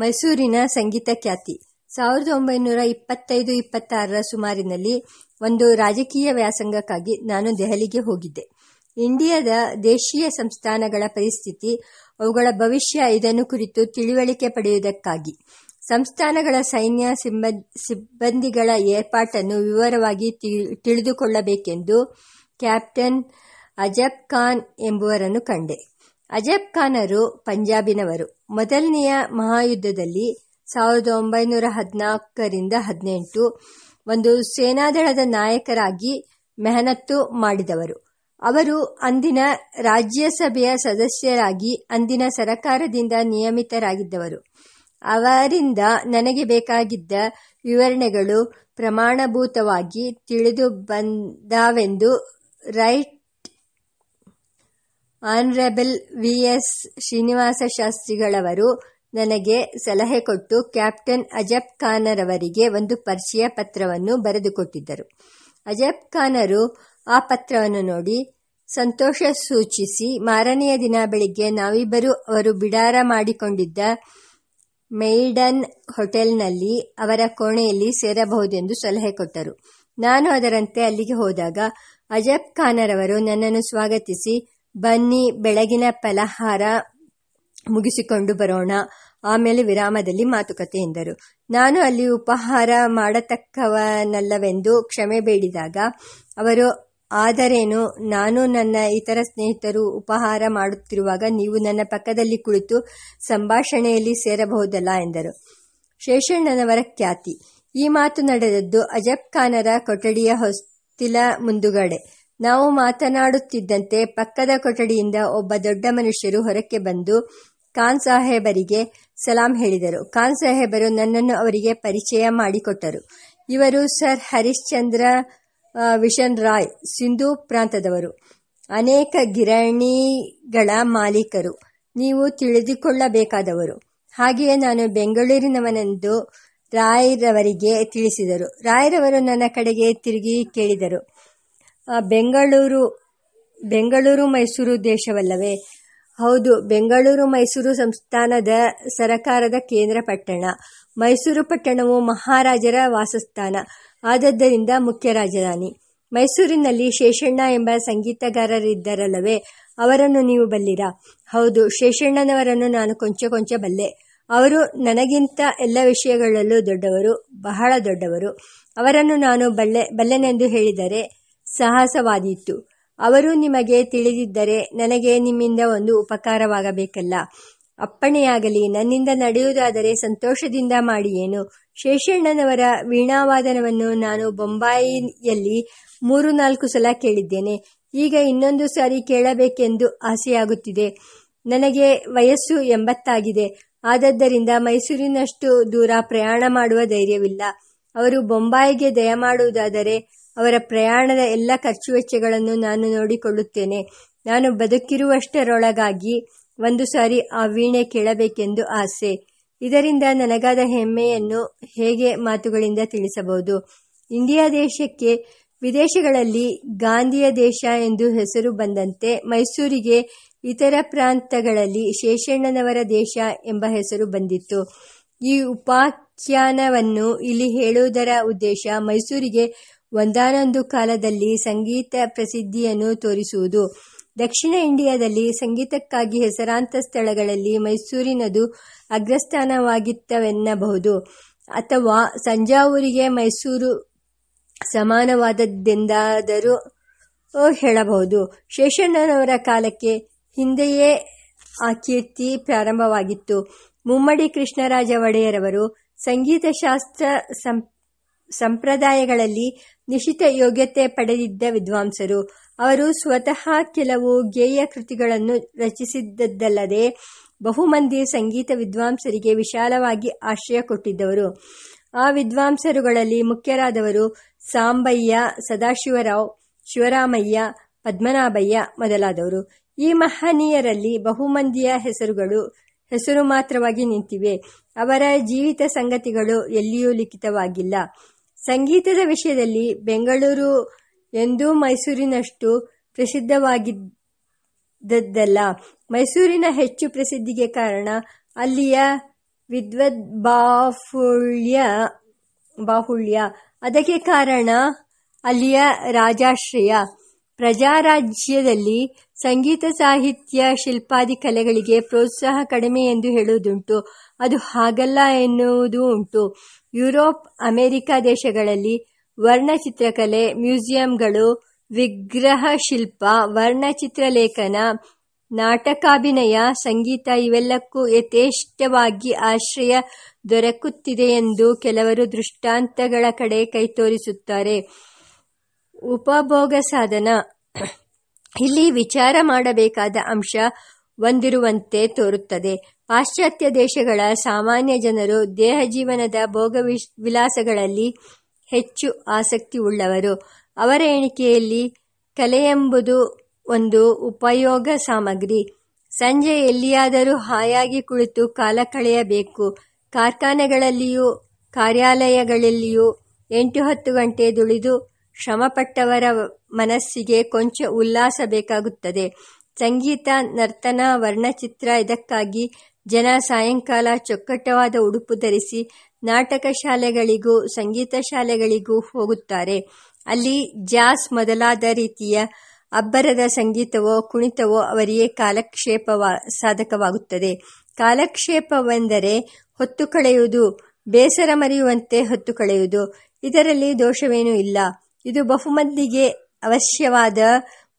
ಮೈಸೂರಿನ ಸಂಗೀತ ಖ್ಯಾತಿ. ಸಾವಿರದ ಒಂಬೈನೂರ ಇಪ್ಪತ್ತೈದು, ಇಪ್ಪತ್ತಾರರ ಸುಮಾರಿನಲ್ಲಿ ಒಂದು ರಾಜಕೀಯ ವ್ಯಾಸಂಗಕ್ಕಾಗಿ ನಾನು ದೆಹಲಿಗೆ ಹೋಗಿದ್ದೆ. ಇಂಡಿಯಾದ ದೇಶೀಯ ಸಂಸ್ಥಾನಗಳ ಪರಿಸ್ಥಿತಿ, ಅವುಗಳ ಭವಿಷ್ಯ ಇದನ್ನು ಕುರಿತು ತಿಳಿವಳಿಕೆ ಪಡೆಯುವುದಕ್ಕಾಗಿ. ಸಂಸ್ಥಾನಗಳ ಸೈನ್ಯ ಸಿಬ್ಬಂದಿಗಳ ಏರ್ಪಾಟನ್ನು ವಿವರವಾಗಿ ತಿಳಿದುಕೊಳ್ಳಬೇಕೆಂದು ಕ್ಯಾಪ್ಟನ್ ಅಜಬ್ ಖಾನ್ ಎಂಬುವರನ್ನು ಕಂಡೆ. ಅಜಬ್ ಖಾನರು ಪಂಜಾಬಿನವರು. ಮೊದಲನೆಯ ಮಹಾಯುದ್ಧದಲ್ಲಿ ಸಾವಿರದ ಒಂಬೈನೂರ ಹದಿನಾಲ್ಕರಿಂದ ಹದಿನೆಂಟು ಒಂದು ಸೇನಾದಳದ ನಾಯಕರಾಗಿ ಮೆಹನತ್ತು ಮಾಡಿದವರು. ಅವರು ಅಂದಿನ ರಾಜ್ಯಸಭೆಯ ಸದಸ್ಯರಾಗಿ ಅಂದಿನ ಸರಕಾರದಿಂದ ನಿಯಮಿತರಾಗಿದ್ದವರು. ಅವರಿಂದ ನನಗೆ ಬೇಕಾಗಿದ್ದ ವಿವರಣೆಗಳು ಪ್ರಮಾಣಭೂತವಾಗಿ ತಿಳಿದು ಬಂದಾವೆಂದು right honourable V S Srinivasa ಶಾಸ್ತ್ರಿಗಳವರು ನನಗೆ ಸಲಹೆ ಕೊಟ್ಟು ಕ್ಯಾಪ್ಟನ್ ಅಜಬ್ ಖಾನರವರಿಗೆ ಒಂದು ಪರಿಚಯ ಪತ್ರವನ್ನು ಬರೆದುಕೊಟ್ಟಿದ್ದರು. ಅಜಬ್ ಖಾನರು ಆ ಪತ್ರವನ್ನು ನೋಡಿ ಸಂತೋಷ ಸೂಚಿಸಿ, ಮಾರನೆಯ ದಿನ ಬೆಳಿಗ್ಗೆ ನಾವಿಬ್ಬರು ಅವರು ಬಿಡಾರ ಮಾಡಿಕೊಂಡಿದ್ದ ಮೈಡನ್ ಹೋಟೆಲ್ನಲ್ಲಿ ಅವರ ಕೋಣೆಯಲ್ಲಿ ಸೇರಬಹುದೆಂದು ಸಲಹೆ ಕೊಟ್ಟರು. ನಾನು ಅದರಂತೆ ಅಲ್ಲಿಗೆ ಹೋದಾಗ ಅಜಬ್ ಖಾನರವರು ನನ್ನನ್ನು ಸ್ವಾಗತಿಸಿ ಬನ್ನಿ, ಬೆಳಗಿನ ಫಲಹಾರ ಮುಗಿಸಿಕೊಂಡು ಬರೋಣ. ಆಮೇಲೆ ವಿರಾಮದಲ್ಲಿ ಮಾತುಕತೆ ಎಂದರು. ನಾನು ಅಲ್ಲಿ ಉಪಹಾರ ಮಾಡತಕ್ಕವನಲ್ಲವೆಂದು ಕ್ಷಮೆ ಬೇಡಿದಾಗ, ಅವರು, ಆದರೇನು, ನಾನು ನನ್ನ ಇತರ ಸ್ನೇಹಿತರು ಉಪಹಾರ ಮಾಡುತ್ತಿರುವಾಗ ನೀವು ನನ್ನ ಪಕ್ಕದಲ್ಲಿ ಕುಳಿತು ಸಂಭಾಷಣೆಯಲ್ಲಿ ಸೇರಬಹುದಲ್ಲ ಎಂದರು. ಶೇಷಣ್ಣನವರ ಖ್ಯಾತಿ. ಈ ಮಾತು ನಡೆದದ್ದು ಅಜಬ್ ಖಾನರ ಕೊಠಡಿಯ ಹೊಸ್ತಿಲ ಮುಂದುಗಡೆ. ನಾವು ಮಾತನಾಡುತ್ತಿದ್ದಂತೆ ಪಕ್ಕದ ಕೊಠಡಿಯಿಂದ ಒಬ್ಬ ದೊಡ್ಡ ಮನುಷ್ಯರು ಹೊರಕ್ಕೆ ಬಂದು ಖಾನ್ ಸಾಹೇಬರಿಗೆ ಸಲಾಂ ಹೇಳಿದರು. ಖಾನ್ ಸಾಹೇಬರು ನನ್ನನ್ನು ಅವರಿಗೆ ಪರಿಚಯ ಮಾಡಿಕೊಟ್ಟರು. ಇವರು ಸರ್ ಹರಿಶ್ಚಂದ್ರ ವಿಷನ್ ರಾಯ್ ಸಿಂಧೂ ಪ್ರಾಂತದವರು. ಅನೇಕ ಗಿರಣಿಗಳ ಮಾಲೀಕರು. ನೀವು ತಿಳಿದುಕೊಳ್ಳಬೇಕಾದವರು. ಹಾಗೆಯೇ ನಾನು ಬೆಂಗಳೂರಿನವನೆಂದು ರಾಯ್ರವರಿಗೆ ತಿಳಿಸಿದರು. ರಾಯ್ರವರು ನನ್ನ ಕಡೆಗೆ ತಿರುಗಿ ಕೇಳಿದರು. ಬೆಂಗಳೂರು ಬೆಂಗಳೂರು ಮೈಸೂರು ದೇಶವಲ್ಲವೇ? ಹೌದು, ಬೆಂಗಳೂರು ಮೈಸೂರು ಸಂಸ್ಥಾನದ ಸರಕಾರದ ಕೇಂದ್ರ ಪಟ್ಟಣ. ಮೈಸೂರು ಪಟ್ಟಣವು ಮಹಾರಾಜರ ವಾಸಸ್ಥಾನ. ಆದದ್ದರಿಂದ ಮುಖ್ಯ ರಾಜಧಾನಿ. ಮೈಸೂರಿನಲ್ಲಿ ಶೇಷಣ್ಣ ಎಂಬ ಸಂಗೀತಗಾರರಿದ್ದರಲ್ಲವೇ? ಅವರನ್ನು ನೀವು ಬಲ್ಲಿರಾ? ಹೌದು, ಶೇಷಣ್ಣನವರನ್ನು ನಾನು ಕೊಂಚ ಕೊಂಚ ಬಲ್ಲೆ. ಅವರು ನನಗಿಂತ ಎಲ್ಲ ವಿಷಯಗಳಲ್ಲೂ ದೊಡ್ಡವರು, ಬಹಳ ದೊಡ್ಡವರು. ಅವರನ್ನು ನಾನು ಬಲ್ಲೆ, ಬಲ್ಲೆನೆಂದು ಹೇಳಿದರೆ ಸಾಹಸವಾದೀತು. ಅವರು ನಿಮಗೆ ತಿಳಿದಿದ್ದರೆ ನನಗೆ ನಿಮ್ಮಿಂದ ಒಂದು ಉಪಕಾರವಾಗಬೇಕಲ್ಲ. ಅಪ್ಪಣೆಯಾಗಲಿ, ನನ್ನಿಂದ ನಡೆಯುವುದಾದರೆ ಸಂತೋಷದಿಂದ ಮಾಡಿ ಏನು ಶೇಷಣ್ಣನವರ ವೀಣಾವಾದನವನ್ನು ನಾನು ಬೊಂಬಾಯಿಯಲ್ಲಿ ಮೂರು ನಾಲ್ಕು ಸಲ ಕೇಳಿದ್ದೇನೆ. ಈಗ ಇನ್ನೊಂದು ಸಾರಿ ಕೇಳಬೇಕೆಂದು ಆಸೆಯಾಗುತ್ತಿದೆ. ನನಗೆ ವಯಸ್ಸು ಎಂಬತ್ತಾಗಿದೆ. ಆದದ್ದರಿಂದ ಮೈಸೂರಿನಷ್ಟು ದೂರ ಪ್ರಯಾಣ ಮಾಡುವ ಧೈರ್ಯವಿಲ್ಲ. ಅವರು ಬೊಂಬಾಯಿಗೆ ದಯಮಾಡುವುದಾದರೆ ಅವರ ಪ್ರಯಾಣದ ಎಲ್ಲ ಖರ್ಚು ವೆಚ್ಚಗಳನ್ನು ನಾನು ನೋಡಿಕೊಳ್ಳುತ್ತೇನೆ. ನಾನು ಬದುಕಿರುವಷ್ಟರೊಳಗಾಗಿ ಒಂದು ಸಾರಿ ಆ ವೀಣೆ ಕೇಳಬೇಕೆಂದು ಆಸೆ. ಇದರಿಂದ ನನಗಾದ ಹೆಮ್ಮೆಯನ್ನು ಹೇಗೆ ಮಾತುಗಳಿಂದ ತಿಳಿಸಬಹುದು? ಇಂಡಿಯಾ ದೇಶಕ್ಕೆ ವಿದೇಶಗಳಲ್ಲಿ ಗಾಂಧಿಯ ದೇಶ ಎಂದು ಹೆಸರು ಬಂದಂತೆ ಮೈಸೂರಿಗೆ ಇತರ ಪ್ರಾಂತಗಳಲ್ಲಿ ಶೇಷಣ್ಣನವರ ದೇಶ ಎಂಬ ಹೆಸರು ಬಂದಿತ್ತು. ಈ ಉಪಾಖ್ಯಾನವನ್ನು ಇಲ್ಲಿ ಹೇಳುವುದರ ಉದ್ದೇಶ ಮೈಸೂರಿಗೆ ಒಂದಾನೊಂದು ಕಾಲದಲ್ಲಿ ಸಂಗೀತ ಪ್ರಸಿದ್ಧಿಯನ್ನು ತೋರಿಸುವುದು. ದಕ್ಷಿಣ ಇಂಡಿಯಾದಲ್ಲಿ ಸಂಗೀತಕ್ಕಾಗಿ ಹೆಸರಾಂತ ಸ್ಥಳಗಳಲ್ಲಿ ಮೈಸೂರಿನದು ಅಗ್ರಸ್ಥಾನವಾಗಿತ್ತವೆನ್ನಬಹುದು. ಅಥವಾ ಸಂಜಾವೂರಿಗೆ ಮೈಸೂರು ಸಮಾನವಾದದ್ದೆಂದಾದರೂ ಹೇಳಬಹುದು. ಶೇಷಣ್ಣನವರ ಕಾಲಕ್ಕೆ ಹಿಂದೆಯೇ ಆ ಕೀರ್ತಿ ಪ್ರಾರಂಭವಾಗಿತ್ತು. ಮುಮ್ಮಡಿ ಕೃಷ್ಣರಾಜ ಒಡೆಯರವರು ಸಂಗೀತಶಾಸ್ತ್ರ ಸಂಪ್ರದಾಯಗಳಲ್ಲಿ ನಿಶ್ಚಿತ ಯೋಗ್ಯತೆ ಪಡೆದಿದ್ದ ವಿದ್ವಾಂಸರು, ಅವರು ಸ್ವತಃ ಕೆಲವು ಗೇಯ ಕೃತಿಗಳನ್ನು ರಚಿಸಿದ್ದಲ್ಲದೆ ಬಹುಮಂದಿ ಸಂಗೀತ ವಿದ್ವಾಂಸರಿಗೆ ವಿಶಾಲವಾಗಿ ಆಶ್ರಯ ಕೊಟ್ಟಿದ್ದವರು. ಆ ವಿದ್ವಾಂಸರುಗಳಲ್ಲಿ ಮುಖ್ಯರಾದವರು ಸಾಂಬಯ್ಯ, ಸದಾಶಿವರಾವ್, ಶಿವರಾಮಯ್ಯ, ಪದ್ಮನಾಭಯ್ಯ ಮೊದಲಾದವರು. ಈ ಮಹನೀಯರಲ್ಲಿ ಬಹುಮಂದಿಯ ಹೆಸರುಗಳು, ಹೆಸರು ಮಾತ್ರವಾಗಿ ನಿಂತಿವೆ. ಅವರ ಜೀವಿತ ಸಂಗತಿಗಳು ಎಲ್ಲಿಯೂ ಲಿಖಿತವಾಗಿಲ್ಲ. ಸಂಗೀತದ ವಿಷಯದಲ್ಲಿ ಬೆಂಗಳೂರು ಎಂದೂ ಮೈಸೂರಿನಷ್ಟು ಪ್ರಸಿದ್ಧವಾಗಿದ್ದದ್ದಲ್ಲ. ಮೈಸೂರಿನ ಹೆಚ್ಚು ಪ್ರಸಿದ್ಧಿಗೆ ಕಾರಣ ಅಲ್ಲಿಯ ವಿದ್ವದ್ ಬಾಹುಳ್ಯ. ಅದಕ್ಕೆ ಕಾರಣ ಅಲ್ಲಿಯ ರಾಜಾಶ್ರಯ. ಪ್ರಜಾರಾಜ್ಯದಲ್ಲಿ ಸಂಗೀತ ಸಾಹಿತ್ಯ ಶಿಲ್ಪಾದಿ ಕಲೆಗಳಿಗೆ ಪ್ರೋತ್ಸಾಹ ಕಡಿಮೆ ಎಂದು ಹೇಳುವುದುಂಟು. ಅದು ಹಾಗಲ್ಲ ಎನ್ನುವುದೂ ಉಂಟು. ಯುರೋಪ್, ಅಮೆರಿಕ ದೇಶಗಳಲ್ಲಿ ವರ್ಣಚಿತ್ರಕಲೆ, ಮ್ಯೂಸಿಯಂಗಳು, ವಿಗ್ರಹ ಶಿಲ್ಪ ವರ್ಣಚಿತ್ರಲೇಖನ ನಾಟಕಾಭಿನಯ, ಸಂಗೀತ ಇವೆಲ್ಲಕ್ಕೂ ಯಥೇಷ್ಟವಾಗಿ ಆಶ್ರಯ ದೊರಕುತ್ತಿದೆ ಎಂದು ಕೆಲವರು ದೃಷ್ಟಾಂತಗಳ ಕಡೆ ಕೈತೋರಿಸುತ್ತಾರೆ ಉಪಭೋಗ ಸಾಧನ. ಇಲ್ಲಿ ವಿಚಾರ ಮಾಡಬೇಕಾದ ಅಂಶ ಒಂದಿರುವಂತೆ ತೋರುತ್ತದೆ. ಪಾಶ್ಚಾತ್ಯ ದೇಶಗಳ ಸಾಮಾನ್ಯ ಜನರು ದೇಹ ಜೀವನದ ಭೋಗ ವಿಲಾಸಗಳಲ್ಲಿ ಹೆಚ್ಚು ಆಸಕ್ತಿ ಉಳ್ಳವರು ಅವರ ಎಣಿಕೆಯಲ್ಲಿ ಕಲೆಯೆಂಬುದು ಒಂದು ಉಪಯೋಗ ಸಾಮಗ್ರಿ. ಸಂಜೆ ಎಲ್ಲಿಯಾದರೂ ಹಾಯಾಗಿ ಕುಳಿತು ಕಾಲ ಕಳೆಯಬೇಕು. ಕಾರ್ಖಾನೆಗಳಲ್ಲಿಯೂ, ಕಾರ್ಯಾಲಯಗಳಲ್ಲಿಯೂ ಎಂಟು ಹತ್ತು ಗಂಟೆ ದುಳಿದು ಶ್ರಮಪಟ್ಟವರ ಮನಸ್ಸಿಗೆ ಕೊಂಚ ಉಲ್ಲಾಸ ಬೇಕಾಗುತ್ತದೆ. ಸಂಗೀತ, ನರ್ತನ, ವರ್ಣಚಿತ್ರ ಇದಕ್ಕಾಗಿ ಜನ ಸಾಯಂಕಾಲ ಚೊಕ್ಕಟವಾದ ಉಡುಪು ಧರಿಸಿ ನಾಟಕ ಶಾಲೆಗಳಿಗೂ, ಸಂಗೀತ ಶಾಲೆಗಳಿಗೂ ಹೋಗುತ್ತಾರೆ. ಅಲ್ಲಿ ಜಾಸ್ ಮೊದಲಾದ ರೀತಿಯ ಅಬ್ಬರದ ಸಂಗೀತವೋ, ಕುಣಿತವೋ ಅವರಿಗೆ ಕಾಲಕ್ಷೇಪ ಸಾಧಕವಾಗುತ್ತದೆ. ಕಾಲಕ್ಷೇಪವೆಂದರೆ ಹೊತ್ತು ಕಳೆಯುವುದು, ಬೇಸರ ಮರೆಯುವಂತೆ ಹೊತ್ತು ಕಳೆಯುವುದು. ಇದರಲ್ಲಿ ದೋಷವೇನೂ ಇಲ್ಲ. ಇದು ಬಹುಮಂದಿಗೆ ಅವಶ್ಯವಾದ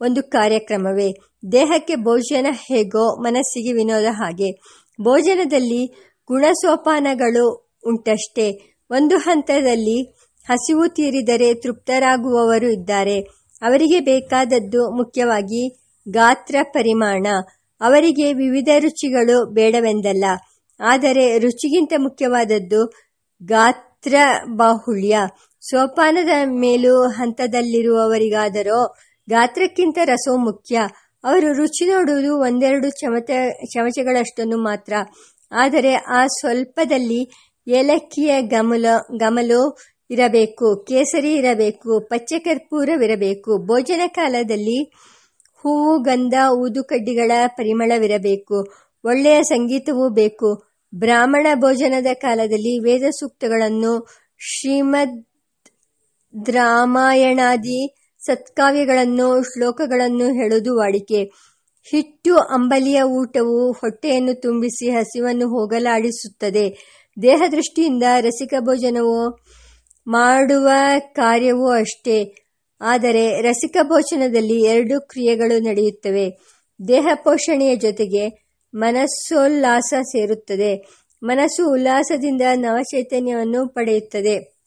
ಒಂದು ಕಾರ್ಯಕ್ರಮವೇ. ದೇಹಕ್ಕೆ ಭೋಜನ ಹೇಗೋ ಮನಸ್ಸಿಗೆ ವಿನೋದ ಹಾಗೆ. ಭೋಜನದಲ್ಲಿ ಗುಣಸೋಪಾನಗಳು ಉಂಟಷ್ಟೇ. ಒಂದು ಹಂತದಲ್ಲಿ ಹಸಿವು ತೀರಿದರೆ ತೃಪ್ತರಾಗುವವರು ಇದ್ದಾರೆ. ಅವರಿಗೆ ಬೇಕಾದದ್ದು ಮುಖ್ಯವಾಗಿ ಗಾತ್ರ ಪರಿಮಾಣ. ಅವರಿಗೆ ವಿವಿಧ ರುಚಿಗಳು ಬೇಡವೆಂದಲ್ಲ. ಆದರೆ ರುಚಿಗಿಂತ ಮುಖ್ಯವಾದದ್ದು ಗಾತ್ರ ಬಾಹುಳ್ಯ ಸೋಪಾನದ ಮೇಲೂ ಹಂತದಲ್ಲಿರುವವರಿಗಾದರೋ ಗಾತ್ರಕ್ಕಿಂತ ರಸವು ಮುಖ್ಯ. ಅವರು ರುಚಿ ನೋಡುವುದು ಒಂದೆರಡು ಚಮಚ ಚಮಚಗಳಷ್ಟನ್ನು ಮಾತ್ರ. ಆದರೆ ಆ ಸ್ವಲ್ಪದಲ್ಲಿ ಏಲಕ್ಕಿಯ ಗಮಲ, ಗಮಲು ಇರಬೇಕು, ಕೇಸರಿ ಇರಬೇಕು, ಪಚ್ಚೆ ಕರ್ಪೂರವಿರಬೇಕು, ಭೋಜನ ಕಾಲದಲ್ಲಿ ಹೂವು, ಗಂಧ ಊದುಕಡ್ಡಿಗಳ ಪರಿಮಳವಿರಬೇಕು, ಒಳ್ಳೆಯ ಸಂಗೀತವೂ ಬೇಕು. ಬ್ರಾಹ್ಮಣ ಭೋಜನದ ಕಾಲದಲ್ಲಿ ವೇದ ಸೂಕ್ತಗಳನ್ನು ಶ್ರೀಮದ್ ರಾಮಾಯಣಾದಿ ಸತ್ಕಾವ್ಯಗಳನ್ನು, ಶ್ಲೋಕಗಳನ್ನು ಹೇಳುವುದು ವಾಡಿಕೆ. ಹಿಟ್ಟು ಅಂಬಲಿಯ ಊಟವು ಹೊಟ್ಟೆಯನ್ನು ತುಂಬಿಸಿ ಹಸಿವನ್ನು ಹೋಗಲಾಡಿಸುತ್ತದೆ. ದೇಹ ದೃಷ್ಟಿಯಿಂದ ರಸಿಕ ಭೋಜನವು ಮಾಡುವ ಕಾರ್ಯವೂ ಅಷ್ಟೇ. ಆದರೆ ರಸಿಕ ಭೋಜನದಲ್ಲಿ ಎರಡು ಕ್ರಿಯೆಗಳು ನಡೆಯುತ್ತವೆ. ದೇಹ ಪೋಷಣೆಯ ಜೊತೆಗೆ ಮನಸ್ಸೋಲ್ಲಾಸ ಸೇರುತ್ತದೆ. ಮನಸ್ಸು ಉಲ್ಲಾಸದಿಂದ ನವಚೈತನ್ಯವನ್ನು ಪಡೆಯುತ್ತದೆ.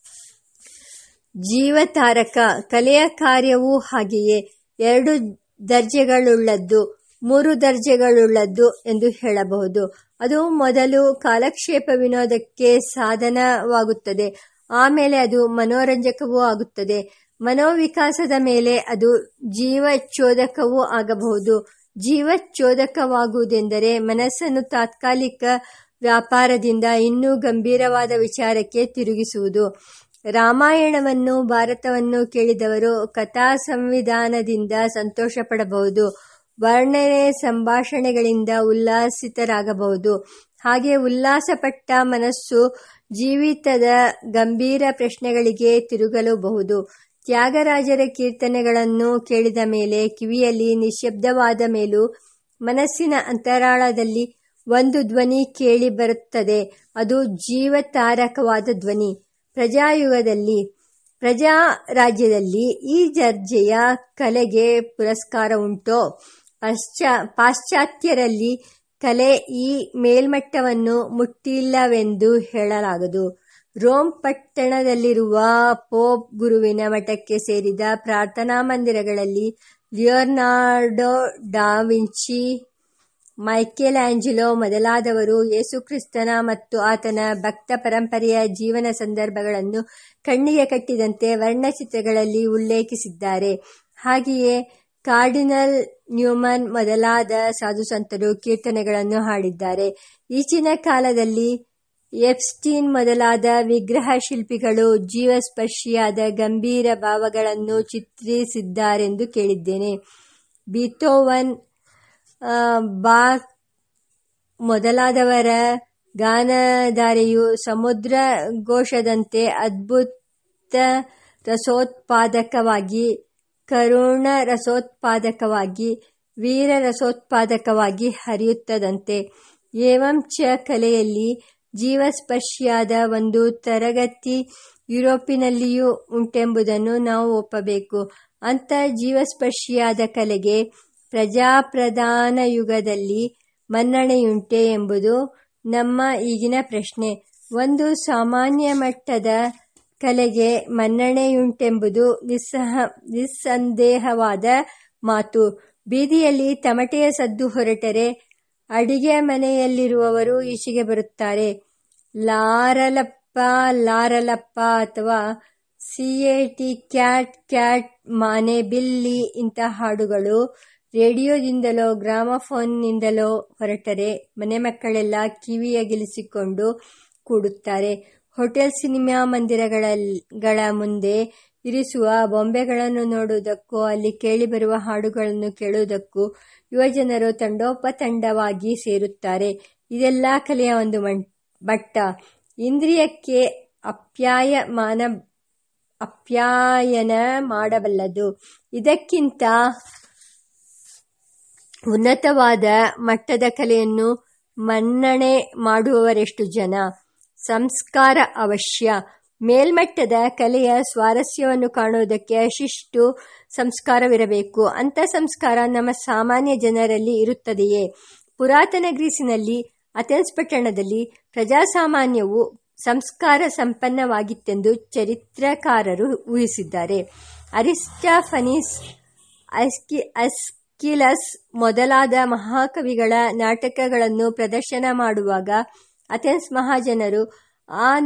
ಜೀವತಾರಕ ಕಲೆಯ ಕಾರ್ಯವೂ ಹಾಗೆಯೇ ಎರಡು ದರ್ಜೆಗಳುಳ್ಳದ್ದು, ಮೂರು ದರ್ಜೆಗಳುಳ್ಳದ್ದು ಎಂದು ಹೇಳಬಹುದು. ಅದು ಮೊದಲು ಕಾಲಕ್ಷೇಪ ವಿನೋದಕ್ಕೆ ಸಾಧನವಾಗುತ್ತದೆ. ಆಮೇಲೆ ಅದು ಮನೋರಂಜಕವೂ ಆಗುತ್ತದೆ. ಮನೋವಿಕಾಸದ ಮೇಲೆ ಅದು ಜೀವಚೋದಕವೂ ಆಗಬಹುದು. ಜೀವಚೋದಕವಾಗುವುದೆಂದರೆ ಮನಸ್ಸನ್ನು ತಾತ್ಕಾಲಿಕ ವ್ಯಾಪಾರದಿಂದ ಇನ್ನೂ ಗಂಭೀರವಾದ ವಿಚಾರಕ್ಕೆ ತಿರುಗಿಸುವುದು. ರಾಮಾಯಣವನ್ನು, ಭಾರತವನ್ನು ಕೇಳಿದವರು ಕಥಾ ಸಂವಿಧಾನದಿಂದ ಸಂತೋಷ ಪಡಬಹುದು ವರ್ಣನೆ ಸಂಭಾಷಣೆಗಳಿಂದ ಉಲ್ಲಾಸಿತರಾಗಬಹುದು. ಹಾಗೆ ಉಲ್ಲಾಸಪಟ್ಟ ಮನಸ್ಸು ಜೀವಿತದ ಗಂಭೀರ ಪ್ರಶ್ನೆಗಳಿಗೆ ತಿರುಗಲೂಬಹುದು. ತ್ಯಾಗರಾಜರ ಕೀರ್ತನೆಗಳನ್ನು ಕೇಳಿದ ಮೇಲೆ ಕಿವಿಯಲ್ಲಿ ನಿಶ್ಶಬ್ದವಾದ ಮೇಲೂ ಮನಸ್ಸಿನ ಅಂತರಾಳದಲ್ಲಿ ಒಂದು ಧ್ವನಿ ಕೇಳಿ ಬರುತ್ತದೆ. ಅದು ಜೀವತಾರಕವಾದ ಧ್ವನಿ. ಪ್ರಜಾಯುಗದಲ್ಲಿ, ಪ್ರಜಾ ರಾಜ್ಯದಲ್ಲಿ ಈ ದರ್ಜೆಯ ಕಲೆಗೆ ಪುರಸ್ಕಾರ ಉಂಟೋ ಪಾಶ್ಚಾ, ಪಾಶ್ಚಾತ್ಯರಲ್ಲಿ ಕಲೆ ಈ ಮೇಲ್ಮಟ್ಟವನ್ನು ಮುಟ್ಟಿಲ್ಲವೆಂದು ಹೇಳಲಾಗದು. ರೋಮ್ ಪಟ್ಟಣದಲ್ಲಿರುವ ಪೋಪ್ ಗುರುವಿನ ಮಠಕ್ಕೆ ಸೇರಿದ ಪ್ರಾರ್ಥನಾ ಮಂದಿರಗಳಲ್ಲಿ ಲಿಯೋನಾರ್ಡೋ ಡಾ ವಿಂಚಿ ಮೈಕೆಲ್ ಆಂಜಲೋ ಮೊದಲಾದವರು ಯೇಸುಕ್ರಿಸ್ತನ ಮತ್ತು ಆತನ ಭಕ್ತ ಪರಂಪರೆಯ ಜೀವನ ಸಂದರ್ಭಗಳನ್ನು ಕಣ್ಣಿಗೆ ಕಟ್ಟಿದಂತೆ ವರ್ಣಚಿತ್ರಗಳಲ್ಲಿ ಉಲ್ಲೇಖಿಸಿದ್ದಾರೆ. ಹಾಗೆಯೇ ಕಾರ್ಡಿನಲ್ ನ್ಯೂಮನ್ ಮೊದಲಾದ ಸಾಧುಸಂತರು ಕೀರ್ತನೆಗಳನ್ನು ಹಾಡಿದ್ದಾರೆ. ಈಚಿನ ಕಾಲದಲ್ಲಿ ಎಪ್ಸ್ಟೀನ್ ಮೊದಲಾದ ವಿಗ್ರಹ ಶಿಲ್ಪಿಗಳು ಜೀವಸ್ಪರ್ಶಿಯಾದ ಗಂಭೀರ ಭಾವಗಳನ್ನು ಚಿತ್ರಿಸಿದ್ದಾರೆಂದು ಕೇಳಿದ್ದೇನೆ. ಬಿಥೋವನ್ ಬಾಕ್ ಮೊದಲಾದವರ ಗಾನಧಾರೆಯು ಸಮುದ್ರ ಘೋಷದಂತೆ ಅದ್ಭುತ ರಸೋತ್ಪಾದಕವಾಗಿ, ಕರುಣ ರಸೋತ್ಪಾದಕವಾಗಿ, ವೀರ ರಸೋತ್ಪಾದಕವಾಗಿ ಹರಿಯುತ್ತದಂತೆ. ಏವಂಚ ಕಲೆಯಲ್ಲಿ ಜೀವಸ್ಪರ್ಶಿಯಾದ ಒಂದು ತರಗತಿ ಯುರೋಪಿನಲ್ಲಿಯೂ ಉಂಟೆಂಬುದನ್ನು ನಾವು ಒಪ್ಪಬೇಕು. ಅಂಥ ಜೀವಸ್ಪರ್ಶಿಯಾದ ಕಲೆಗೆ ಪ್ರಜಾಪ್ರಧಾನ ಯುಗದಲ್ಲಿ ಮನ್ನಣೆಯುಂಟೆ ಎಂಬುದು ನಮ್ಮ ಈಗಿನ ಪ್ರಶ್ನೆ. ಒಂದು ಸಾಮಾನ್ಯ ಮಟ್ಟದ ಕಲೆಗೆ ಮನ್ನಣೆಯುಂಟೆಂಬುದು ನಿಸ್ಸಹ, ನಿಸ್ಸಂದೇಹವಾದ ಮಾತು. ಬೀದಿಯಲ್ಲಿ ತಮಟೆಯ ಸದ್ದು ಹೊರಟರೆ ಅಡಿಗೆ ಮನೆಯಲ್ಲಿರುವವರು ಈಚೆಗೆ ಬರುತ್ತಾರೆ. ಲಾರಲಪ್ಪ ಲಾರಲಪ್ಪ ಅಥವಾ C A T cat cat Mane ಬಿಲ್ಲಿ ಇಂಥ ಹಾಡುಗಳು ರೇಡಿಯೋದಿಂದಲೋ, ಗ್ರಾಮಫೋನ್ನಿಂದಲೋ ಹೊರಟರೆ ಮನೆ ಮಕ್ಕಳೆಲ್ಲ ಕಿವಿಯಗಿಲಿಸಿಕೊಂಡು ಕೂಡುತ್ತಾರೆ. ಹೋಟೆಲ್, ಸಿನಿಮಾ ಮಂದಿರಗಳ ಮುಂದೆ ಇರಿಸುವ ಬೊಂಬೆಗಳನ್ನು ನೋಡುವುದಕ್ಕೂ, ಅಲ್ಲಿ ಕೇಳಿಬರುವ ಹಾಡುಗಳನ್ನು ಕೇಳುವುದಕ್ಕೂ ಯುವಜನರು ತಂಡೋಪತಂಡವಾಗಿ ಸೇರುತ್ತಾರೆ. ಇದೆಲ್ಲ ಕಲೆಯ ಒಂದು ಮಟ್ಟ ಇಂದ್ರಿಯಕ್ಕೆ ಅಪ್ಯಾಯಮಾನ, ಅಪ್ಯಾಯನ ಮಾಡಬಲ್ಲದು. ಇದಕ್ಕಿಂತ ಉನ್ನತವಾದ ಮಟ್ಟದ ಕಲೆಯನ್ನು ಮನ್ನಣೆ ಮಾಡುವವರೆಷ್ಟು ಜನ. ಸಂಸ್ಕಾರ ಅವಶ್ಯ. ಮೇಲ್ಮಟ್ಟದ ಕಲೆಯ ಸ್ವಾರಸ್ಯವನ್ನು ಕಾಣುವುದಕ್ಕೆ ಅಶಿಷ್ಟು ಸಂಸ್ಕಾರವಿರಬೇಕು. ಅಂಥ ಸಂಸ್ಕಾರ ನಮ್ಮ ಸಾಮಾನ್ಯ ಜನರಲ್ಲಿ ಇರುತ್ತದೆಯೇ? ಪುರಾತನ ಗ್ರೀಸಿನಲ್ಲಿ, ಅಥೆನ್ಸ್ ಪಟ್ಟಣದಲ್ಲಿ ಪ್ರಜಾಸಾಮಾನ್ಯವು ಸಂಸ್ಕಾರ ಸಂಪನ್ನವಾಗಿತ್ತೆಂದು ಚರಿತ್ರಕಾರರು ಊಹಿಸಿದ್ದಾರೆ. ಅರಿಸ್ಟಾಫನೀಸ್ ಅಸ್ಕಿ ಅಸ್ಕಿಲಸ್ ಮೊದಲಾದ ಮಹಾಕವಿಗಳ ನಾಟಕಗಳನ್ನು ಪ್ರದರ್ಶನ ಮಾಡುವಾಗ ಅಥೆನ್ಸ್ ಮಹಾಜನರು ಆ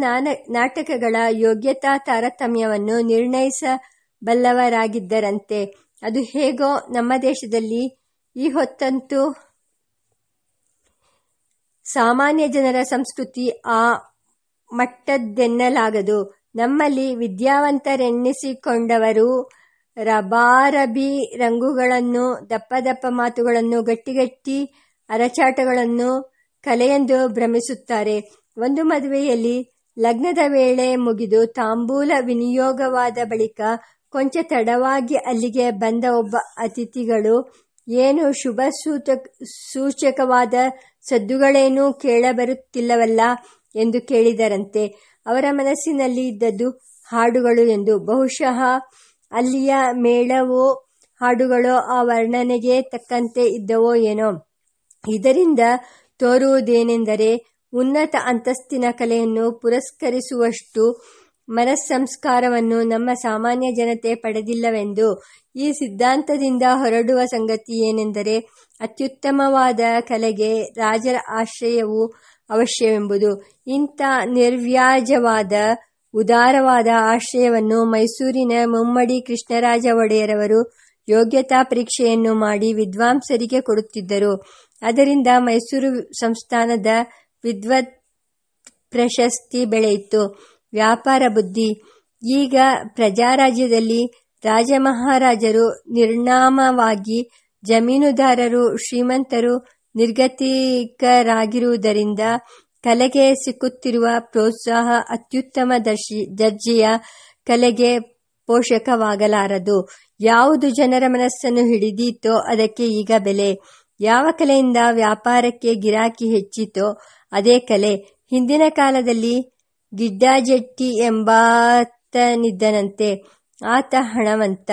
ನಾಟಕಗಳ ಯೋಗ್ಯತಾ ತಾರತಮ್ಯವನ್ನು ನಿರ್ಣಯಿಸಬಲ್ಲವರಾಗಿದ್ದರಂತೆ. ಅದು ಹೇಗೋ ನಮ್ಮ ದೇಶದಲ್ಲಿ ಈ ಹೊತ್ತಂತೂ ಸಾಮಾನ್ಯ ಜನರ ಸಂಸ್ಕೃತಿ ಆ ಮಟ್ಟದ್ದೆನ್ನಲಾಗದು. ನಮ್ಮಲ್ಲಿ ವಿದ್ಯಾವಂತರೆನ್ನಿಸಿಕೊಂಡವರು ರಬಾರಬಿ ರಂಗುಗಳನ್ನು, ದಪ್ಪ ದಪ್ಪ ಮಾತುಗಳನ್ನು ಗಟ್ಟಿಗಟ್ಟಿ ಅರಚಾಟಗಳನ್ನು ಕಲೆಯೆಂದು ಭ್ರಮಿಸುತ್ತಾರೆ. ಒಂದು ಮದುವೆಯಲ್ಲಿ ಲಗ್ನದ ವೇಳೆ ಮುಗಿದು ತಾಂಬೂಲ ವಿನಿಯೋಗವಾದ ಬಳಿಕ ಕೊಂಚ ತಡವಾಗಿ ಅಲ್ಲಿಗೆ ಬಂದ ಒಬ್ಬ ಅತಿಥಿಗಳು, ಏನು ಶುಭ ಸೂಚಕವಾದ ಸದ್ದುಗಳೇನೂ ಕೇಳಬರುತ್ತಿಲ್ಲವಲ್ಲ? ಎಂದು ಕೇಳಿದರಂತೆ. ಅವರ ಮನಸ್ಸಿನಲ್ಲಿ ಇದ್ದದ್ದು ಹಾಡುಗಳು ಎಂದು ಬಹುಶಃ ಅಲ್ಲಿಯ ಮೇಳವೋ ಹಾಡುಗಳು ಆ ವರ್ಣನೆಗೆ ತಕ್ಕಂತೆ ಇದ್ದವೋ ಏನೋ. ಇದರಿಂದ ತೋರುವುದೇನೆಂದರೆ ಉನ್ನತ ಅಂತಸ್ತಿನ ಕಲೆಯನ್ನು ಪುರಸ್ಕರಿಸುವಷ್ಟು ಮನಸ್ಸಂಸ್ಕಾರವನ್ನು ನಮ್ಮ ಸಾಮಾನ್ಯ ಜನತೆ ಪಡೆದಿಲ್ಲವೆಂದು ಈ ಸಿದ್ಧಾಂತದಿಂದ ಹೊರಡುವ ಸಂಗತಿ ಏನೆಂದರೆ ಅತ್ಯುತ್ತಮವಾದ ಕಲೆಗೆ ರಾಜರ ಆಶ್ರಯವು ಅವಶ್ಯವೆಂಬುದು. ಇಂಥ ನಿರ್ವ್ಯಾಜವಾದ ಉದಾರವಾದ ಆಶ್ರಯವನ್ನು ಮೈಸೂರಿನ ಮುಮ್ಮಡಿ ಕೃಷ್ಣರಾಜ ಒಡೆಯರವರು ಯೋಗ್ಯತಾ ಪರೀಕ್ಷೆಯನ್ನು ಮಾಡಿ ವಿದ್ವಾಂಸರಿಗೆ ಕೊಡುತ್ತಿದ್ದರು. ಅದರಿಂದ ಮೈಸೂರು ಸಂಸ್ಥಾನದ ವಿದ್ವತ್ ಪ್ರಶಸ್ತಿ ಬೆಳೆಯಿತು. ವ್ಯಾಪಾರ ಬುದ್ಧಿ. ಈಗ ಪ್ರಜಾರಾಜ್ಯದಲ್ಲಿ ರಾಜಮಹಾರಾಜರು ನಿರ್ನಾಮವಾಗಿ ಜಮೀನುದಾರರು ಶ್ರೀಮಂತರು ನಿರ್ಗತಿಕರಾಗಿರುವುದರಿಂದ ಕಲೆಗೆ ಸಿಕ್ಕುತ್ತಿರುವ ಪ್ರೋತ್ಸಾಹ ಅತ್ಯುತ್ತಮ ದರ್ಶಿ, ದರ್ಜೆಯ ಕಲೆಗೆ ಪೋಷಕವಾಗಲಾರದು. ಯಾವುದು ಜನರ ಮನಸ್ಸನ್ನು ಹಿಡಿದೀತೋ ಅದಕ್ಕೆ ಈಗ ಬೆಲೆ. ಯಾವ ಕಲೆಯಿಂದ ವ್ಯಾಪಾರಕ್ಕೆ ಗಿರಾಕಿ ಹೆಚ್ಚಿತೋ ಅದೇ ಕಲೆ. ಹಿಂದಿನ ಕಾಲದಲ್ಲಿ ಗಿಡ್ಡಾಜೆಟ್ಟಿ ಎಂಬಾತನಿದ್ದನಂತೆ. ಆತ ಹಣವಂತ,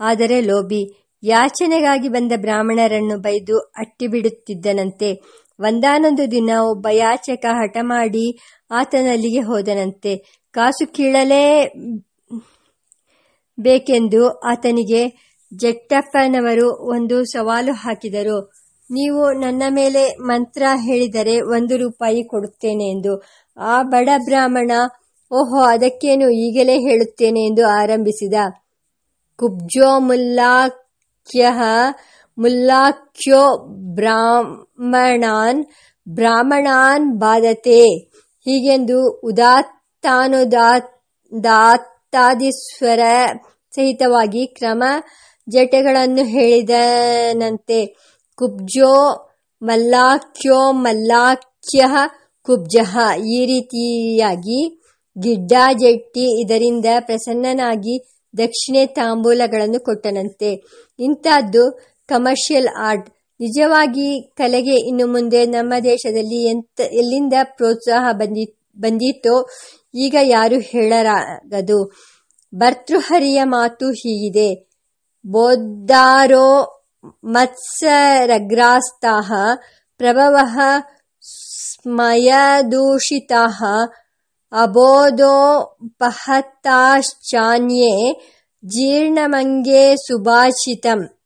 ಆದರೆ ಲೋಬಿ ಯಾಚನೆಗಾಗಿ ಬಂದ ಬ್ರಾಹ್ಮಣರನ್ನು ಬೈದು ಅಟ್ಟಿಬಿಡುತ್ತಿದ್ದನಂತೆ. ಒಂದಾನೊಂದು ದಿನ ಒಬ್ಬ ಯಾಚಕ ಹಠ ಮಾಡಿ ಆತನಲ್ಲಿಗೆ ಹೋದನಂತೆ. ಕಾಸು ಕೀಳಲೇ ಬೇಕೆಂದು ಆತನಿಗೆ ಜಟ್ಟಪ್ಪನವರು ಒಂದು ಸವಾಲು ಹಾಕಿದರು. ನೀವು ನನ್ನ ಮೇಲೆ ಮಂತ್ರ ಹೇಳಿದರೆ ಒಂದು ರೂಪಾಯಿ ಕೊಡುತ್ತೇನೆ ಎಂದು. ಆ ಬಡ ಬ್ರಾಹ್ಮಣ, ಓಹೋ, ಅದಕ್ಕೇನು ಈಗಲೇ ಹೇಳುತ್ತೇನೆ ಎಂದು ಆರಂಭಿಸಿದ. ಕುಬ್ಜೋ ಮುಲ್ಲಾಖ್ಯ ಮುಲ್ಲಾಖ್ಯೋ ಬ್ರಾಹ್ಮಣಾನ್ ಬ್ರಾಹ್ಮಣಾನ್ ಬಾಧತೆ. ಹೀಗೆಂದು ಉದಾತ್ತಾನುದಾತ್ತಾದಿಸ್ವರ ಸಹಿತವಾಗಿ ಕ್ರಮ ಜಟೆಗಳನ್ನು ಹೇಳಿದನಂತೆ. ಕುಬ್ಜೋ ಮಲ್ಲಾಖ್ಯೋ ಮಲ್ಲಾಖ್ಯ ಕುಬ್ಜಃ. ಈ ರೀತಿಯಾಗಿ ಗಿಡ್ಡಾಜೆಟ್ಟಿ ಇದರಿಂದ ಪ್ರಸನ್ನನಾಗಿ ದಕ್ಷಿಣೆ ತಾಂಬೂಲಗಳನ್ನು ಕೊಟ್ಟನಂತೆ. ಇಂಥದ್ದು ಕಮರ್ಷಿಯಲ್ ಆರ್ಟ್ ನಿಜವಾಗಿ ಕಲೆಗೆ ಇನ್ನು ಮುಂದೆ ನಮ್ಮ ದೇಶದಲ್ಲಿ ಎಂತ, ಎಲ್ಲಿಂದ ಪ್ರೋತ್ಸಾಹ ಬಂದಿ, ಬಂದಿತ್ತೋ ಈಗ ಯಾರು ಹೇಳರಾಗದು. ಭರ್ತೃಹರಿಯ ಮಾತು ಹೀಗಿದೆ. ಬೋದ್ಧಾರೋ ಮತ್ಸರಗ್ರಾಸ್ತಃ ಪ್ರಭವಃ ಸ್ಮಯದೂಷಿತ ಅಬೋಧೋಪಹತಾಶ್ಚಾನ್ಯೇ ಜೀರ್ಣಮಂಗೇ ಸುಭಾಷಿತಂ.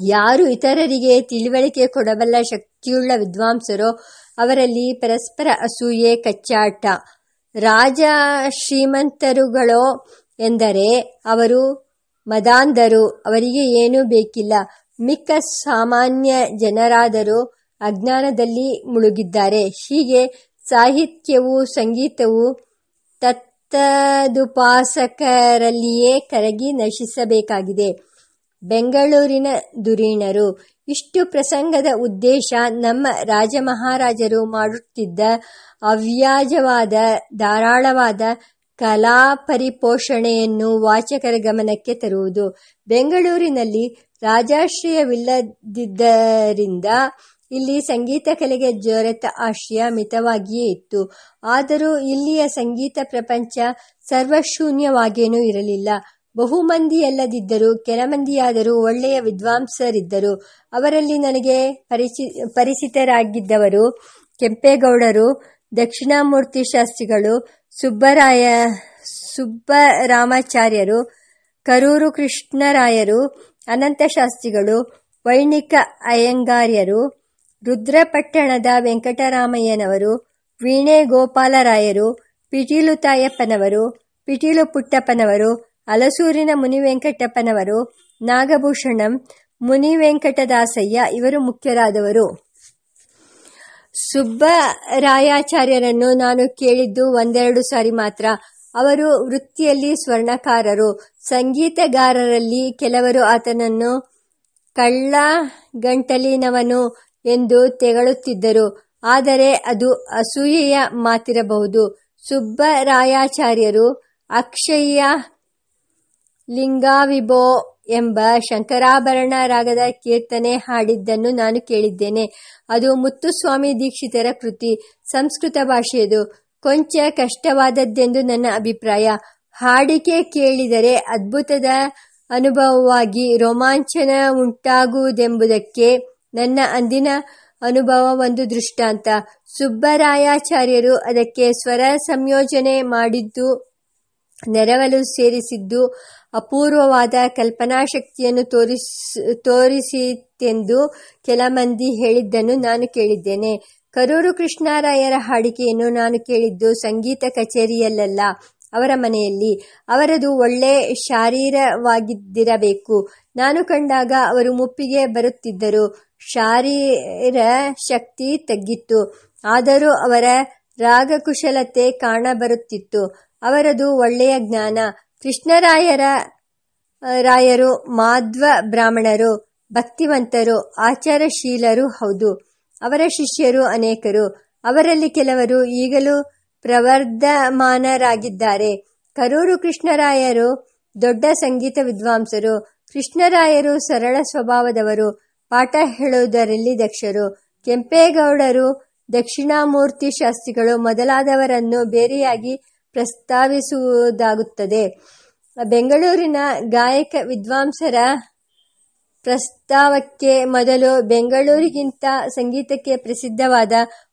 ಯಾರು ಇತರರಿಗೆ ತಿಳಿವಳಿಕೆ ಕೊಡಬಲ್ಲ ಶಕ್ತಿಯುಳ್ಳ ವಿದ್ವಾಂಸರೋ ಅವರಲ್ಲಿ ಪರಸ್ಪರ ಅಸೂಯೆ, ಕಚ್ಚಾಟ. ರಾಜ ಶ್ರೀಮಂತರುಗಳೋ ಎಂದರೆ ಅವರು ಮದಾಂಧರು, ಅವರಿಗೆ ಏನೂ ಬೇಕಿಲ್ಲ. ಮಿಕ್ಕ ಸಾಮಾನ್ಯ ಜನರಾದರೂ ಅಜ್ಞಾನದಲ್ಲಿ ಮುಳುಗಿದ್ದಾರೆ. ಹೀಗೆ ಸಾಹಿತ್ಯವು ಸಂಗೀತವು ತತ್ತದುಪಾಸಕರಲ್ಲಿಯೇ ಕರಗಿ ನಶಿಸಬೇಕಾಗಿದೆ. ಬೆಂಗಳೂರಿನ ಧುರೀಣರು ಇಷ್ಟು ಪ್ರಸಂಗದ ಉದ್ದೇಶ ನಮ್ಮ ರಾಜಮಹಾರಾಜರು ಮಾಡುತ್ತಿದ್ದ ಅವ್ಯಾಜವಾದ, ಧಾರಾಳವಾದ ಕಲಾ ಪರಿಪೋಷಣೆಯನ್ನು ವಾಚಕರ ಗಮನಕ್ಕೆ ತರುವುದು. ಬೆಂಗಳೂರಿನಲ್ಲಿ ರಾಜಾಶ್ರಯವಿಲ್ಲದಿದ್ದರಿಂದ ಇಲ್ಲಿ ಸಂಗೀತ ಕಲೆಗೆ ದೊರೆತ ಆಶ್ರಯ ಮಿತವಾಗಿಯೇ ಇತ್ತು. ಆದರೂ ಇಲ್ಲಿಯ ಸಂಗೀತ ಪ್ರಪಂಚ ಸರ್ವಶೂನ್ಯವಾಗೇನೂ ಇರಲಿಲ್ಲ. ಬಹುಮಂದಿಯಲ್ಲದಿದ್ದರೂ ಕೆಲ ಮಂದಿಯಾದರೂ ಒಳ್ಳೆಯ ವಿದ್ವಾಂಸರಿದ್ದರು. ಅವರಲ್ಲಿ ನನಗೆ ಪರಿಚಿ, ಪರಿಚಿತರಾಗಿದ್ದವರು ಕೆಂಪೇಗೌಡರು, ದಕ್ಷಿಣಾಮೂರ್ತಿ ಶಾಸ್ತ್ರಿಗಳು, ಸುಬ್ಬರಾಯ, ಸುಬ್ಬರಾಮಾಚಾರ್ಯರು, ಕರೂರು ಕೃಷ್ಣರಾಯರು ಅನಂತಶಾಸ್ತ್ರಿಗಳು ವೈಣಿಕ ಅಯ್ಯಂಗಾರ್ಯರು, ರುದ್ರಪಟ್ಟಣದ ವೆಂಕಟರಾಮಯ್ಯನವರು, ವೀಣೆ ಗೋಪಾಲರಾಯರು, ಪಿಟೀಲು ತಾಯಪ್ಪನವರು, ಪಿಟೀಲು ಪುಟ್ಟಪ್ಪನವರು ಅಲಸೂರಿನ ಮುನಿವೆಂಕಟಪ್ಪನವರು, ನಾಗಭೂಷಣಂ, ಮುನಿವೆಂಕಟದಾಸಯ್ಯ ಇವರು ಮುಖ್ಯರಾದವರು. ಸುಬ್ಬರಾಯಾಚಾರ್ಯರನ್ನು ನಾನು ಕೇಳಿದ್ದು ಒಂದೆರಡು ಸಾರಿ ಮಾತ್ರ. ಅವರು ವೃತ್ತಿಯಲ್ಲಿ ಸ್ವರ್ಣಕಾರರು, ಸಂಗೀತಗಾರರಲ್ಲಿ ಕೆಲವರು ಆತನನ್ನು ಕಳ್ಳ ಗಂಟಲಿನವನು ಎಂದು ತೆಗಳುತ್ತಿದ್ದರು. ಆದರೆ ಅದು ಅಸೂಯೆಯ ಮಾತಿರಬಹುದು. ಸುಬ್ಬರಾಯಾಚಾರ್ಯರು ಅಕ್ಷಯ್ಯ ಲಿಂಗಾವಿಭೋ ಎಂಬ ಶಂಕರಾಭರಣ ರಾಗದ ಕೀರ್ತನೆ ಹಾಡಿದ್ದನ್ನು ನಾನು ಕೇಳಿದ್ದೇನೆ. ಅದು ಮುತ್ತುಸ್ವಾಮಿ ದೀಕ್ಷಿತರ ಕೃತಿ. ಸಂಸ್ಕೃತ ಭಾಷೆಯದು. ಕೊಂಚ ಕಷ್ಟವಾದದ್ದೆಂದು ನನ್ನ ಅಭಿಪ್ರಾಯ. ಹಾಡಿಕೆ ಕೇಳಿದರೆ ಅದ್ಭುತದ ಅನುಭವವಾಗಿ ರೋಮಾಂಚನ ಉಂಟಾಗುವುದೆಂಬುದಕ್ಕೆ ನನ್ನ ಅಂದಿನ ಅನುಭವ ಒಂದು ದೃಷ್ಟಾಂತ. ಸುಬ್ಬರಾಯಾಚಾರ್ಯರು ಅದಕ್ಕೆ ಸ್ವರ ಸಂಯೋಜನೆ ಮಾಡಿದ್ದು, ನೆರವಲು ಸೇರಿಸಿದ್ದು ಅಪೂರ್ವವಾದ ಕಲ್ಪನಾಶಕ್ತಿಯನ್ನು ತೋರಿಸ್, ತೋರಿಸಿತೆಂದು ಕೆಲ ಮಂದಿ ಹೇಳಿದ್ದನ್ನು ನಾನು ಕೇಳಿದ್ದೇನೆ. ಕರೂರು ಕೃಷ್ಣರಾಯರ ಹಾಡಿಕೆಯನ್ನು ನಾನು ಕೇಳಿದ್ದು ಸಂಗೀತ ಕಚೇರಿಯಲ್ಲಲ್ಲ, ಅವರ ಮನೆಯಲ್ಲಿ. ಅವರದು ಒಳ್ಳೆ ಶಾರೀರವಾಗಿದ್ದಿರಬೇಕು. ನಾನು ಕಂಡಾಗ ಅವರು ಮುಪ್ಪಿಗೆ ಬರುತ್ತಿದ್ದರು. ಶಾರೀರ ಶಕ್ತಿ ತಗ್ಗಿತ್ತು. ಆದರೂ ಅವರ ರಾಗಕುಶಲತೆ ಕಾಣಬರುತ್ತಿತ್ತು. ಅವರದು ಒಳ್ಳೆಯ ಜ್ಞಾನ. ಕೃಷ್ಣರಾಯರ ರಾಯರು, ಮಾಧ್ವ ಬ್ರಾಹ್ಮಣರು, ಭಕ್ತಿವಂತರು, ಆಚಾರಶೀಲರು ಹೌದು. ಅವರ ಶಿಷ್ಯರು ಅನೇಕರು. ಅವರಲ್ಲಿ ಕೆಲವರು ಈಗಲೂ ಪ್ರವರ್ಧಮಾನರಾಗಿದ್ದಾರೆ. ಕರೂರು ಕೃಷ್ಣರಾಯರು ದೊಡ್ಡ ಸಂಗೀತ ವಿದ್ವಾಂಸರು. ಕೃಷ್ಣರಾಯರು ಸರಳ ಸ್ವಭಾವದವರು. ಪಾಠ ಹೇಳುವುದರಲ್ಲಿ ದಕ್ಷರು. ಕೆಂಪೇಗೌಡರು ದಕ್ಷಿಣಾಮೂರ್ತಿ ಶಾಸ್ತ್ರಿಗಳು ಮೊದಲಾದವರನ್ನು ಬೇರೆಯಾಗಿ ಪ್ರಸ್ತಾವಿಸುವುದಾಗುತ್ತದೆ. ಬೆಂಗಳೂರಿನ ಗಾಯಕ ವಿದ್ವಾಂಸರ ಪ್ರಸ್ತಾವಕ್ಕೆ ಮೊದಲು ಬೆಂಗಳೂರಿಗಿಂತ ಸಂಗೀತಕ್ಕೆ ಪ್ರಸಿದ್ಧವಾದ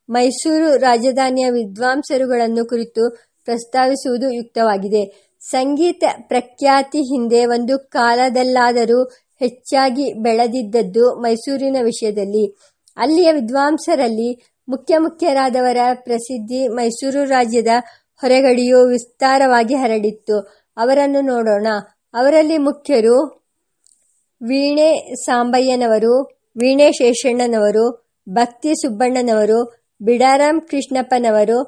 ಮೈಸೂರು ರಾಜಧಾನಿಯ ವಿದ್ವಾಂಸರುಗಳನ್ನು ಕುರಿತು ಪ್ರಸ್ತಾವಿಸುವುದು ಯುಕ್ತವಾಗಿದೆ. ಸಂಗೀತ ಪ್ರಖ್ಯಾತಿ ಹಿಂದೆ ಒಂದು ಕಾಲದಲ್ಲಾದರೂ ಹೆಚ್ಚಾಗಿ ಬೆಳೆದಿದ್ದದ್ದು ಮೈಸೂರಿನ ವಿಷಯದಲ್ಲಿ. ಅಲ್ಲಿಯ ವಿದ್ವಾಂಸರಲ್ಲಿ ಮುಖ್ಯ ಮುಖ್ಯರಾದವರ ಪ್ರಸಿದ್ಧಿ ಮೈಸೂರು ರಾಜ್ಯದ ಹೊರಗಡೆಯೂ ವಿಸ್ತಾರವಾಗಿ ಹರಡಿತ್ತು. ಅವರನ್ನು ನೋಡೋಣ. ಅವರಲ್ಲಿ ಮುಖ್ಯರು ವೀಣೆ ಸಾಂಬಯ್ಯನವರು, ವೀಣೆ ಶೇಷಣ್ಣನವರು, ಭಕ್ತಿ ಸುಬ್ಬಣ್ಣನವರು ಬಿಡಾರಾಮ್ ಕೃಷ್ಣಪ್ಪನವರು,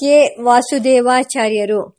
ಕೆ ವಾಸುದೇವಾಚಾರ್ಯರು.